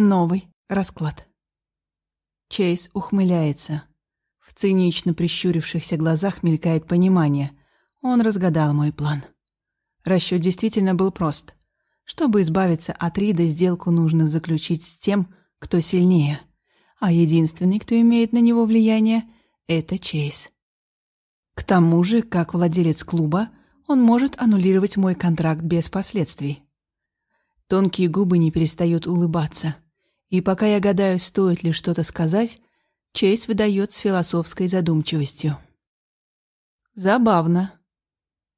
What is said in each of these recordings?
Новый расклад. Чейз ухмыляется. В цинично прищурившихся глазах мелькает понимание. Он разгадал мой план. Расчет действительно был прост. Чтобы избавиться от Рида, сделку нужно заключить с тем, кто сильнее. А единственный, кто имеет на него влияние, это Чейз. К тому же, как владелец клуба, он может аннулировать мой контракт без последствий. Тонкие губы не перестают улыбаться — и пока я гадаю, стоит ли что-то сказать, Чейз выдает с философской задумчивостью. Забавно,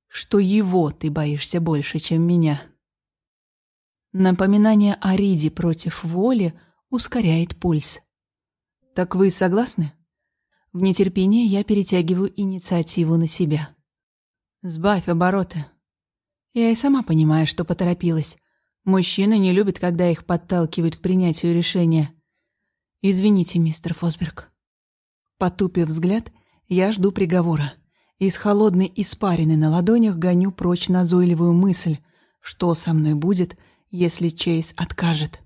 что его ты боишься больше, чем меня. Напоминание о Риде против воли ускоряет пульс. Так вы согласны? В нетерпении я перетягиваю инициативу на себя. Сбавь обороты. Я и сама понимаю, что поторопилась. Мужчины не любят, когда их подталкивают к принятию решения. Извините, мистер Фосберг. Потупив взгляд, я жду приговора. Из холодной испарины на ладонях гоню прочь назойливую мысль, что со мной будет, если Чейз откажет.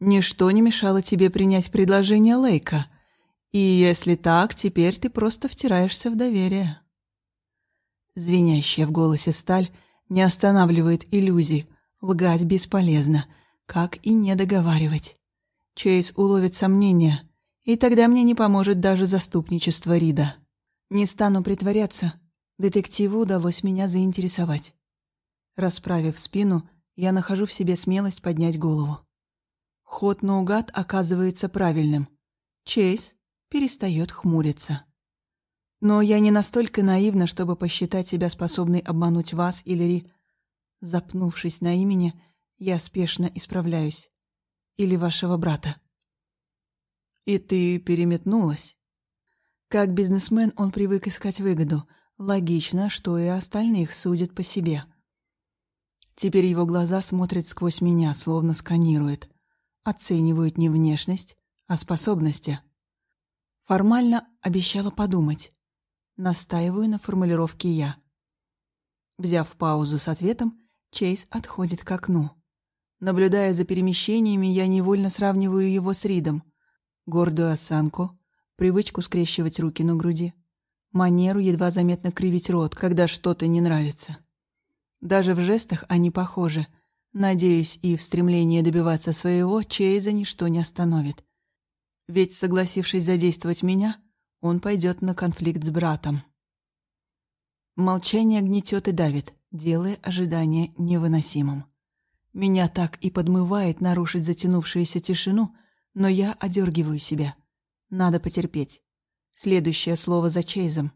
Ничто не мешало тебе принять предложение Лейка. И если так, теперь ты просто втираешься в доверие. Звенящая в голосе сталь не останавливает иллюзий, Лгать бесполезно, как и не договаривать. Чейз уловит сомнения, и тогда мне не поможет даже заступничество Рида. Не стану притворяться, детективу удалось меня заинтересовать. Расправив спину, я нахожу в себе смелость поднять голову. Ход наугад оказывается правильным. Чейз перестает хмуриться. Но я не настолько наивна, чтобы посчитать себя способной обмануть вас или Ри, Запнувшись на имени, я спешно исправляюсь. Или вашего брата. И ты переметнулась. Как бизнесмен он привык искать выгоду. Логично, что и остальных судят по себе. Теперь его глаза смотрят сквозь меня, словно сканируют. Оценивают не внешность, а способности. Формально обещала подумать. Настаиваю на формулировке «я». Взяв паузу с ответом, Чейз отходит к окну. Наблюдая за перемещениями, я невольно сравниваю его с Ридом. Гордую осанку, привычку скрещивать руки на груди, манеру едва заметно кривить рот, когда что-то не нравится. Даже в жестах они похожи. Надеюсь, и в стремлении добиваться своего Чейза ничто не остановит. Ведь, согласившись задействовать меня, он пойдет на конфликт с братом. Молчание гнетет и давит делая ожидание невыносимым. Меня так и подмывает нарушить затянувшуюся тишину, но я одергиваю себя. Надо потерпеть. Следующее слово за Чейзом.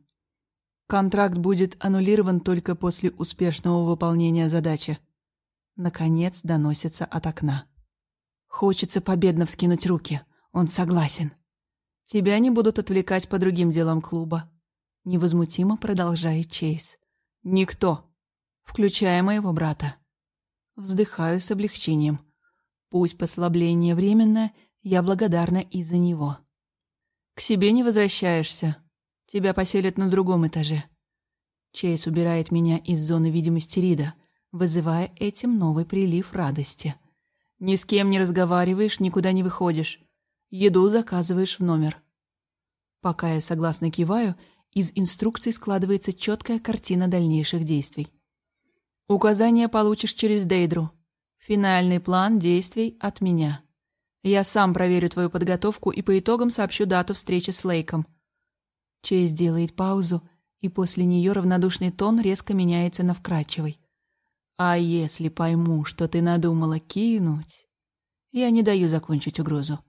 Контракт будет аннулирован только после успешного выполнения задачи. Наконец доносится от окна. Хочется победно вскинуть руки. Он согласен. Тебя не будут отвлекать по другим делам клуба. Невозмутимо продолжает Чейз. Никто включая моего брата. Вздыхаю с облегчением. Пусть послабление временное, я благодарна из-за него. К себе не возвращаешься. Тебя поселят на другом этаже. Чейз убирает меня из зоны видимости Рида, вызывая этим новый прилив радости. Ни с кем не разговариваешь, никуда не выходишь. Еду заказываешь в номер. Пока я согласно киваю, из инструкций складывается четкая картина дальнейших действий. Указания получишь через Дейдру. Финальный план действий от меня. Я сам проверю твою подготовку и по итогам сообщу дату встречи с Лейком. Чейз делает паузу, и после нее равнодушный тон резко меняется на вкрадчивый. А если пойму, что ты надумала кинуть... Я не даю закончить угрозу.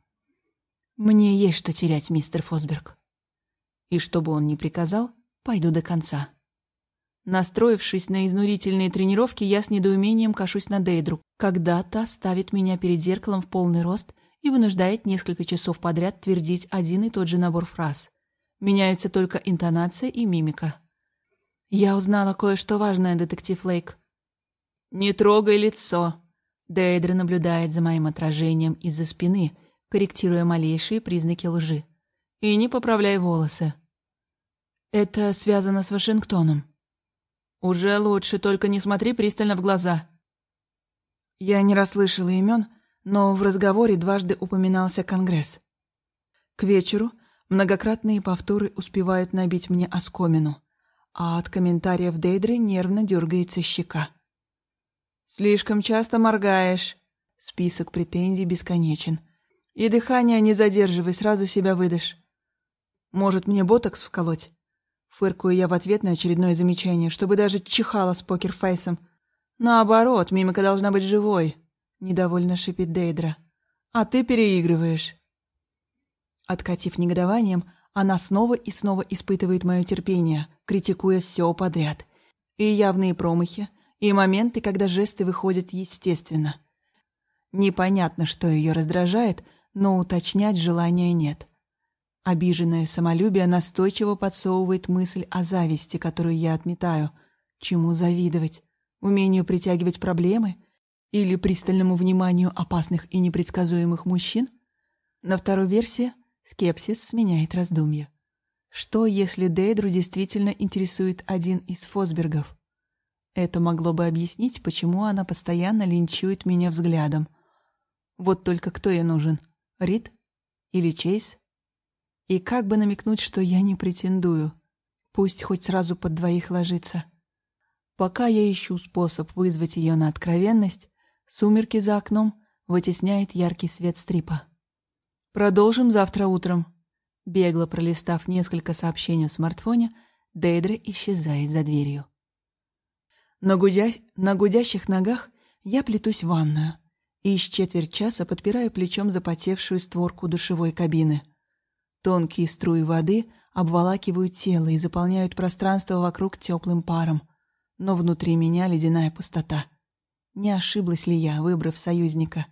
Мне есть что терять, мистер Фосберг. И чтобы он не приказал, пойду до конца. Настроившись на изнурительные тренировки, я с недоумением кашусь на Дейдру, когда та ставит меня перед зеркалом в полный рост и вынуждает несколько часов подряд твердить один и тот же набор фраз. Меняются только интонация и мимика. Я узнала кое-что важное, детектив Лейк. «Не трогай лицо!» Дейдра наблюдает за моим отражением из-за спины, корректируя малейшие признаки лжи. «И не поправляй волосы». «Это связано с Вашингтоном», «Уже лучше, только не смотри пристально в глаза». Я не расслышала имен, но в разговоре дважды упоминался Конгресс. К вечеру многократные повторы успевают набить мне оскомину, а от комментариев Дейдры нервно дергается щека. «Слишком часто моргаешь». Список претензий бесконечен. «И дыхание не задерживай, сразу себя выдашь». «Может, мне ботокс вколоть?» Фыркую я в ответ на очередное замечание, чтобы даже чихала с покерфейсом. «Наоборот, мимика должна быть живой», — недовольно шипит Дейдра. «А ты переигрываешь». Откатив негодованием, она снова и снова испытывает мое терпение, критикуя все подряд. И явные промахи, и моменты, когда жесты выходят естественно. Непонятно, что ее раздражает, но уточнять желания нет. Обиженное самолюбие настойчиво подсовывает мысль о зависти, которую я отметаю. Чему завидовать? Умению притягивать проблемы? Или пристальному вниманию опасных и непредсказуемых мужчин? На второй версии скепсис сменяет раздумья. Что, если Дейдру действительно интересует один из Фосбергов? Это могло бы объяснить, почему она постоянно линчует меня взглядом. Вот только кто ей нужен? Рид? Или Чейз? И как бы намекнуть, что я не претендую? Пусть хоть сразу под двоих ложится. Пока я ищу способ вызвать ее на откровенность, сумерки за окном вытесняет яркий свет стрипа. «Продолжим завтра утром». Бегло пролистав несколько сообщений в смартфоне, Дейдра исчезает за дверью. На, гудя... на гудящих ногах я плетусь в ванную и с четверть часа подпираю плечом запотевшую створку душевой кабины. Тонкие струи воды обволакивают тело и заполняют пространство вокруг теплым паром — но внутри меня ледяная пустота. Не ошиблась ли я, выбрав союзника?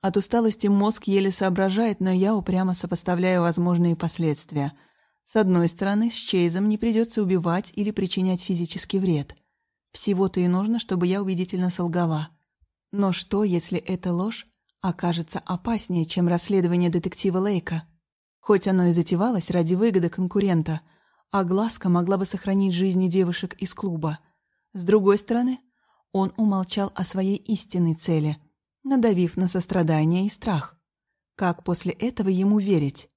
От усталости мозг еле соображает, но я упрямо сопоставляю возможные последствия. С одной стороны, с Чейзом не придется убивать или причинять физический вред. Всего-то и нужно, чтобы я убедительно солгала. Но что, если эта ложь окажется опаснее, чем расследование детектива Лейка? Хоть оно и затевалось ради выгоды конкурента — а глазка могла бы сохранить жизни девушек из клуба. С другой стороны, он умолчал о своей истинной цели, надавив на сострадание и страх. Как после этого ему верить?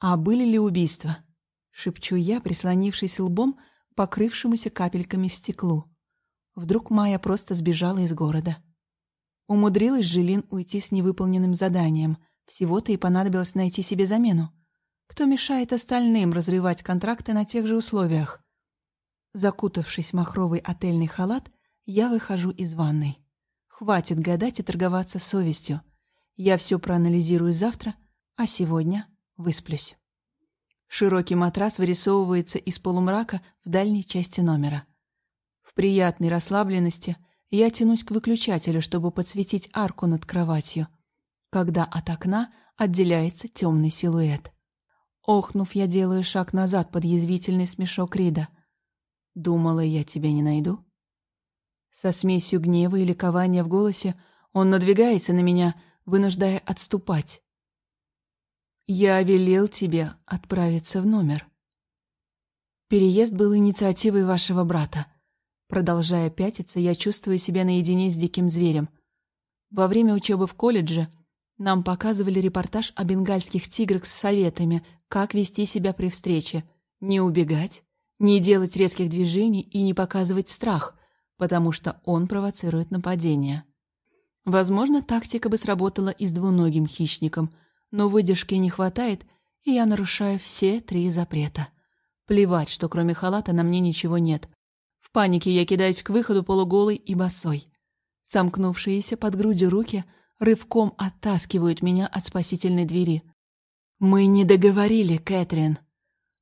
«А были ли убийства?» — шепчу я, прислонившись лбом покрывшемуся капельками стеклу. Вдруг Майя просто сбежала из города. Умудрилась Жилин уйти с невыполненным заданием. Всего-то и понадобилось найти себе замену. Кто мешает остальным разрывать контракты на тех же условиях? Закутавшись в махровый отельный халат, я выхожу из ванной. Хватит гадать и торговаться совестью. Я все проанализирую завтра, а сегодня высплюсь. Широкий матрас вырисовывается из полумрака в дальней части номера. В приятной расслабленности я тянусь к выключателю, чтобы подсветить арку над кроватью, когда от окна отделяется темный силуэт. Охнув, я делаю шаг назад под язвительный смешок Рида. «Думала, я тебя не найду?» Со смесью гнева и ликования в голосе он надвигается на меня, вынуждая отступать. «Я велел тебе отправиться в номер». Переезд был инициативой вашего брата. Продолжая пятиться, я чувствую себя наедине с диким зверем. Во время учебы в колледже нам показывали репортаж о бенгальских тиграх с советами, как вести себя при встрече, не убегать, не делать резких движений и не показывать страх, потому что он провоцирует нападение. Возможно, тактика бы сработала и с двуногим хищником, но выдержки не хватает, и я нарушаю все три запрета. Плевать, что кроме халата на мне ничего нет. В панике я кидаюсь к выходу полуголой и босой. Сомкнувшиеся под грудью руки рывком оттаскивают меня от спасительной двери. «Мы не договорили, Кэтрин!»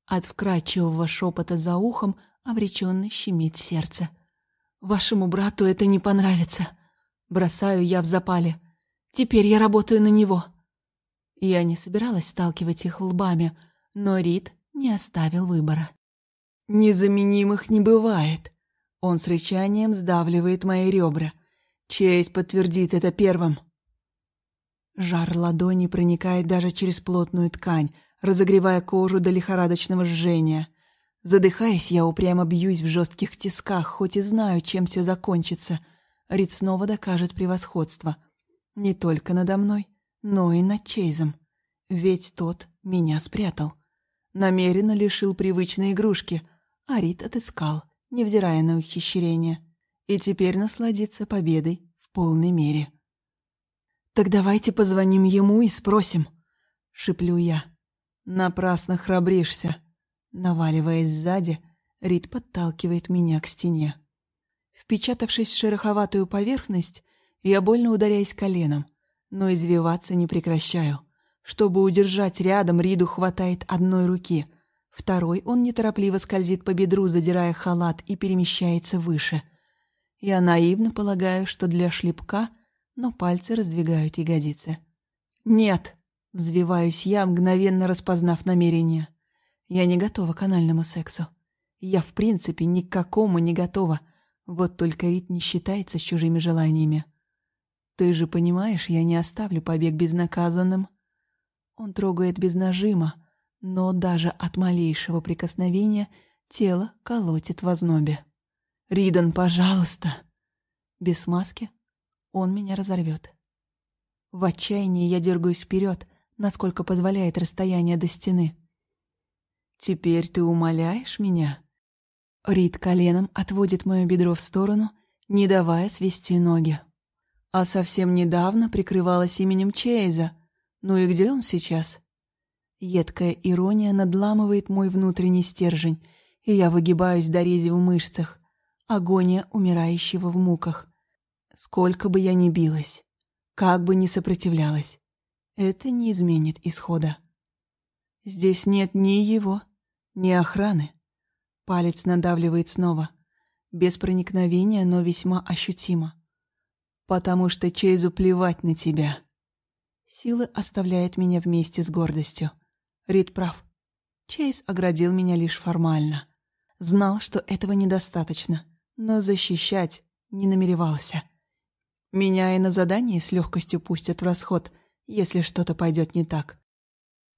От вкрадчивого шепота за ухом обреченно щемит сердце. «Вашему брату это не понравится!» Бросаю я в запале. «Теперь я работаю на него!» Я не собиралась сталкивать их лбами, но Рид не оставил выбора. «Незаменимых не бывает!» Он с рычанием сдавливает мои ребра. Честь подтвердит это первым. Жар ладони проникает даже через плотную ткань, разогревая кожу до лихорадочного жжения. Задыхаясь, я упрямо бьюсь в жестких тисках, хоть и знаю, чем все закончится. Рид снова докажет превосходство. Не только надо мной, но и над Чейзом. Ведь тот меня спрятал. Намеренно лишил привычной игрушки, а Рит отыскал, невзирая на ухищрение. И теперь насладиться победой в полной мере. «Так давайте позвоним ему и спросим», — шиплю я. «Напрасно храбришься». Наваливаясь сзади, Рит подталкивает меня к стене. Впечатавшись в шероховатую поверхность, я больно ударяюсь коленом, но извиваться не прекращаю. Чтобы удержать рядом, Риду хватает одной руки. Второй он неторопливо скользит по бедру, задирая халат, и перемещается выше. Я наивно полагаю, что для шлепка, но пальцы раздвигают ягодицы. «Нет!» — взвиваюсь я, мгновенно распознав намерение. Я не готова к анальному сексу. Я, в принципе, ни к какому не готова. Вот только Рит не считается с чужими желаниями. Ты же понимаешь, я не оставлю побег безнаказанным. Он трогает без нажима, но даже от малейшего прикосновения тело колотит в ознобе. «Ридан, пожалуйста!» Без маски он меня разорвет. В отчаянии я дергаюсь вперед, насколько позволяет расстояние до стены. «Теперь ты умоляешь меня?» Рид коленом отводит мое бедро в сторону, не давая свести ноги. А совсем недавно прикрывалась именем Чейза. Ну и где он сейчас? Едкая ирония надламывает мой внутренний стержень, и я выгибаюсь до рези в мышцах. Агония умирающего в муках. Сколько бы я ни билась, как бы ни сопротивлялась, это не изменит исхода. Здесь нет ни его, ни охраны. Палец надавливает снова, без проникновения, но весьма ощутимо потому что Чейзу плевать на тебя. Силы оставляет меня вместе с гордостью. Рид прав. Чейз оградил меня лишь формально. Знал, что этого недостаточно, но защищать не намеревался. Меня и на задание с легкостью пустят в расход, если что-то пойдет не так.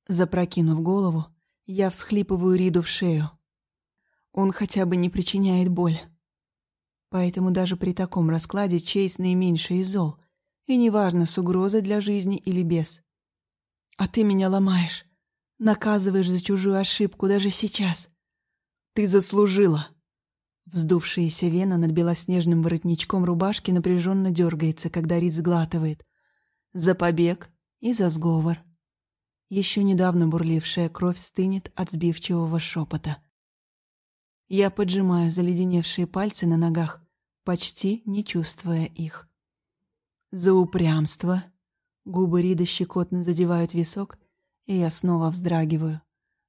Запрокинув голову, я всхлипываю Риду в шею. Он хотя бы не причиняет боль. Поэтому даже при таком раскладе Чейз наименьший из зол. И неважно, с угрозой для жизни или без. А ты меня ломаешь. Наказываешь за чужую ошибку даже сейчас. Ты заслужила. Вздувшаяся вена над белоснежным воротничком рубашки напряженно дергается, когда Рид сглатывает. За побег и за сговор. Еще недавно бурлившая кровь стынет от сбивчивого шепота. Я поджимаю заледеневшие пальцы на ногах, почти не чувствуя их. За упрямство. Губы Рида щекотно задевают висок, и я снова вздрагиваю.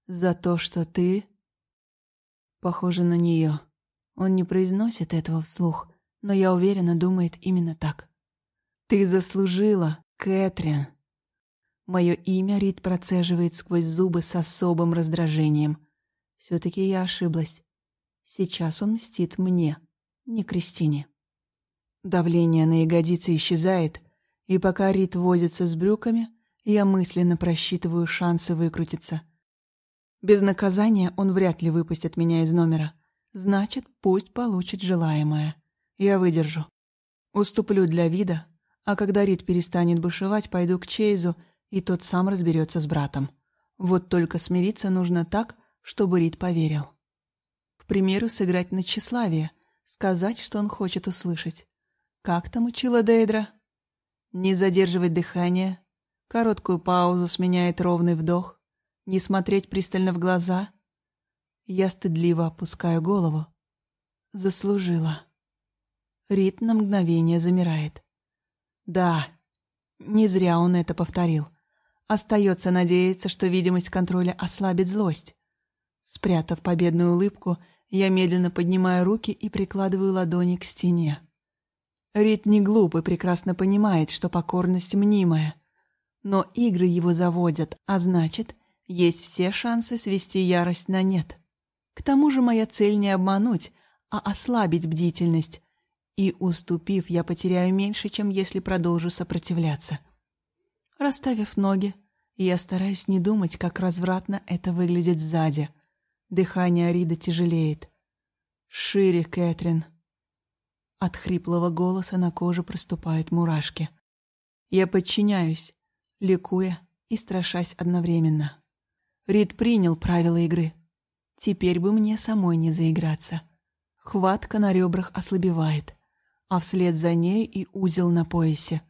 За то, что ты... Похоже на нее. Он не произносит этого вслух, но я уверена, думает именно так. «Ты заслужила, Кэтрин!» Мое имя Рид процеживает сквозь зубы с особым раздражением. Все-таки я ошиблась. Сейчас он мстит мне не Кристине. Давление на ягодицы исчезает, и пока Рит возится с брюками, я мысленно просчитываю шансы выкрутиться. Без наказания он вряд ли выпустит меня из номера. Значит, пусть получит желаемое. Я выдержу. Уступлю для вида, а когда Рит перестанет бушевать, пойду к Чейзу, и тот сам разберется с братом. Вот только смириться нужно так, чтобы Рит поверил. К примеру, сыграть на тщеславие, сказать, что он хочет услышать. Как там учила Дейдра? Не задерживать дыхание, короткую паузу сменяет ровный вдох, не смотреть пристально в глаза. Я стыдливо опускаю голову. Заслужила. Рит на мгновение замирает. Да, не зря он это повторил. Остается надеяться, что видимость контроля ослабит злость. Спрятав победную улыбку, я медленно поднимаю руки и прикладываю ладони к стене. Рит не глуп и прекрасно понимает, что покорность мнимая. Но игры его заводят, а значит, есть все шансы свести ярость на нет. К тому же моя цель не обмануть, а ослабить бдительность. И, уступив, я потеряю меньше, чем если продолжу сопротивляться. Расставив ноги, я стараюсь не думать, как развратно это выглядит сзади — Дыхание Арида тяжелеет. «Шире, Кэтрин!» От хриплого голоса на коже проступают мурашки. Я подчиняюсь, ликуя и страшась одновременно. Рид принял правила игры. Теперь бы мне самой не заиграться. Хватка на ребрах ослабевает, а вслед за ней и узел на поясе.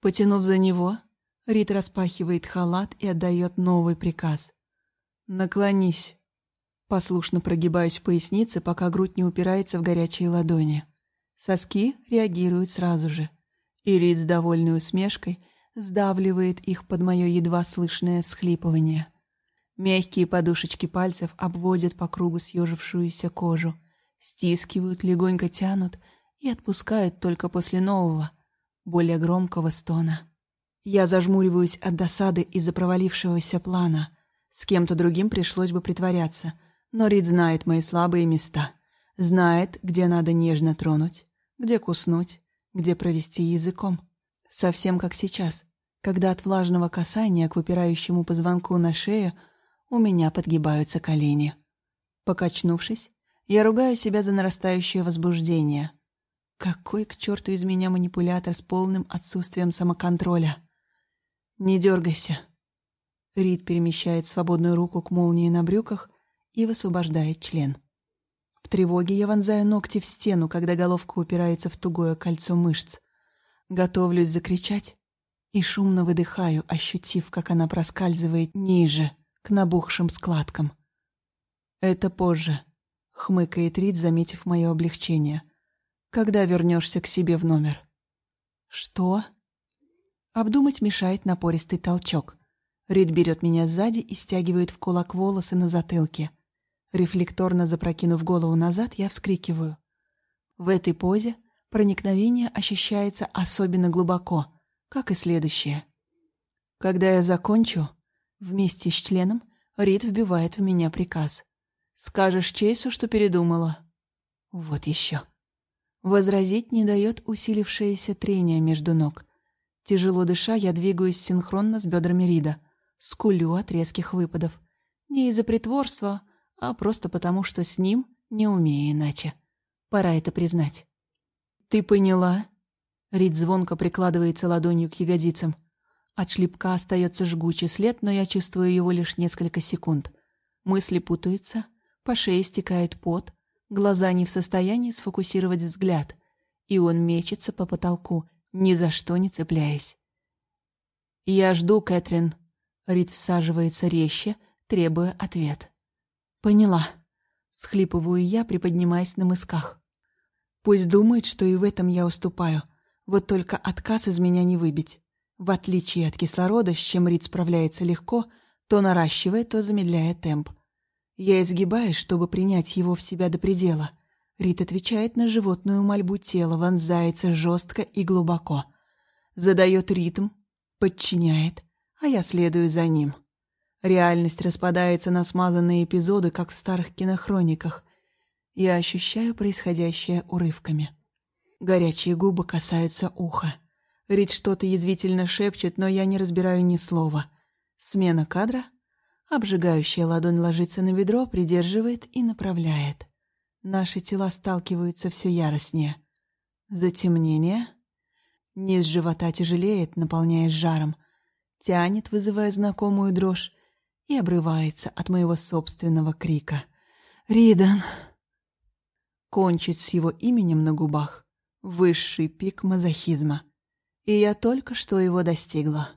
Потянув за него, Рид распахивает халат и отдает новый приказ. «Наклонись». Послушно прогибаюсь в пояснице, пока грудь не упирается в горячие ладони. Соски реагируют сразу же. И Рид с довольной усмешкой сдавливает их под мое едва слышное всхлипывание. Мягкие подушечки пальцев обводят по кругу съежившуюся кожу, стискивают, легонько тянут и отпускают только после нового, более громкого стона. Я зажмуриваюсь от досады из-за провалившегося плана. С кем-то другим пришлось бы притворяться, но Рид знает мои слабые места. Знает, где надо нежно тронуть, где куснуть, где провести языком. Совсем как сейчас, когда от влажного касания к выпирающему позвонку на шею у меня подгибаются колени. Покачнувшись, я ругаю себя за нарастающее возбуждение. Какой к черту из меня манипулятор с полным отсутствием самоконтроля? Не дергайся. Рид перемещает свободную руку к молнии на брюках и высвобождает член. В тревоге я вонзаю ногти в стену, когда головка упирается в тугое кольцо мышц. Готовлюсь закричать и шумно выдыхаю, ощутив, как она проскальзывает ниже, к набухшим складкам. «Это позже», — хмыкает Рид, заметив мое облегчение. «Когда вернешься к себе в номер?» «Что?» Обдумать мешает напористый толчок. Рид берет меня сзади и стягивает в кулак волосы на затылке. Рефлекторно запрокинув голову назад, я вскрикиваю. В этой позе проникновение ощущается особенно глубоко, как и следующее. Когда я закончу, вместе с членом Рид вбивает в меня приказ. «Скажешь Чейсу, что передумала?» Вот еще. Возразить не дает усилившееся трение между ног. Тяжело дыша, я двигаюсь синхронно с бедрами Рида. Скулю от резких выпадов. Не из-за притворства, а просто потому, что с ним не умею иначе. Пора это признать. «Ты поняла?» Рид звонко прикладывается ладонью к ягодицам. От шлепка остается жгучий след, но я чувствую его лишь несколько секунд. Мысли путаются, по шее стекает пот, глаза не в состоянии сфокусировать взгляд, и он мечется по потолку, ни за что не цепляясь. «Я жду, Кэтрин», Рид всаживается резче, требуя ответ. «Поняла», — схлипываю я, приподнимаясь на мысках. Пусть думает, что и в этом я уступаю, вот только отказ из меня не выбить. В отличие от кислорода, с чем Рид справляется легко, то наращивая, то замедляя темп. Я изгибаюсь, чтобы принять его в себя до предела. Рид отвечает на животную мольбу тела, вонзается жестко и глубоко. Задает ритм, подчиняет, а я следую за ним. Реальность распадается на смазанные эпизоды, как в старых кинохрониках. Я ощущаю происходящее урывками. Горячие губы касаются уха. Рид что-то язвительно шепчет, но я не разбираю ни слова. Смена кадра. Обжигающая ладонь ложится на ведро, придерживает и направляет. Наши тела сталкиваются все яростнее. Затемнение. Низ живота тяжелеет, наполняясь жаром тянет, вызывая знакомую дрожь, и обрывается от моего собственного крика. «Ридан!» Кончить с его именем на губах — высший пик мазохизма. И я только что его достигла.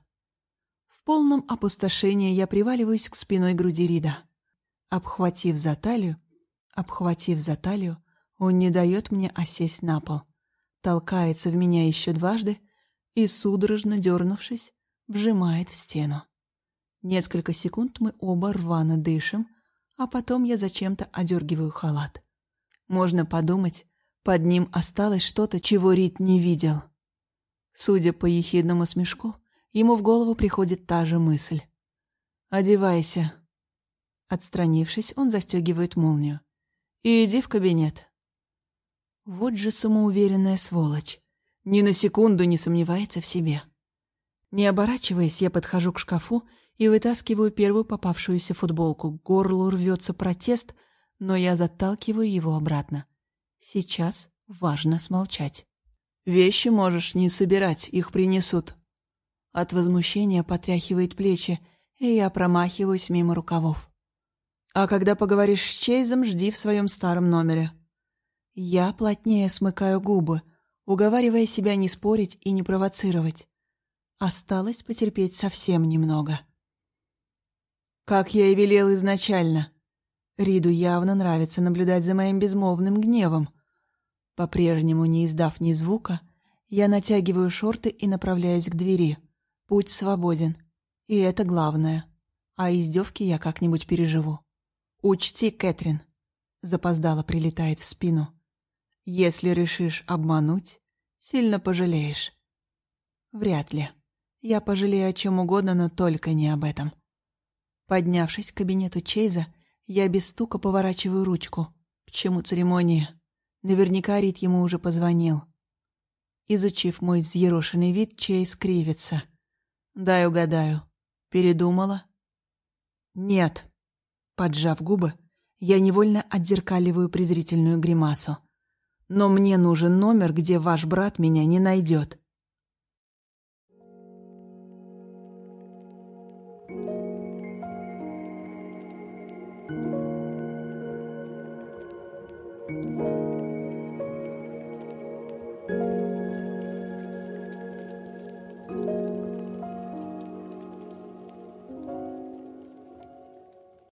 В полном опустошении я приваливаюсь к спиной груди Рида. Обхватив за талию, обхватив за талию, он не дает мне осесть на пол. Толкается в меня еще дважды и, судорожно дернувшись, вжимает в стену. Несколько секунд мы оба рвано дышим, а потом я зачем-то одергиваю халат. Можно подумать, под ним осталось что-то, чего Рит не видел. Судя по ехидному смешку, ему в голову приходит та же мысль. «Одевайся». Отстранившись, он застегивает молнию. «И иди в кабинет». Вот же самоуверенная сволочь. Ни на секунду не сомневается в себе. Не оборачиваясь, я подхожу к шкафу и вытаскиваю первую попавшуюся футболку. К горлу рвется протест, но я заталкиваю его обратно. Сейчас важно смолчать. «Вещи можешь не собирать, их принесут». От возмущения потряхивает плечи, и я промахиваюсь мимо рукавов. А когда поговоришь с Чейзом, жди в своем старом номере. Я плотнее смыкаю губы, уговаривая себя не спорить и не провоцировать. Осталось потерпеть совсем немного. Как я и велел изначально. Риду явно нравится наблюдать за моим безмолвным гневом. По-прежнему не издав ни звука, я натягиваю шорты и направляюсь к двери. Путь свободен. И это главное. А издевки я как-нибудь переживу. «Учти, Кэтрин», — запоздало прилетает в спину. «Если решишь обмануть, сильно пожалеешь». «Вряд ли. Я пожалею о чем угодно, но только не об этом». Поднявшись к кабинету Чейза, я без стука поворачиваю ручку. К чему церемония? Наверняка Рит ему уже позвонил. Изучив мой взъерошенный вид, Чейз кривится. «Дай угадаю. Передумала?» «Нет». Поджав губы, я невольно отзеркаливаю презрительную гримасу. «Но мне нужен номер, где ваш брат меня не найдет.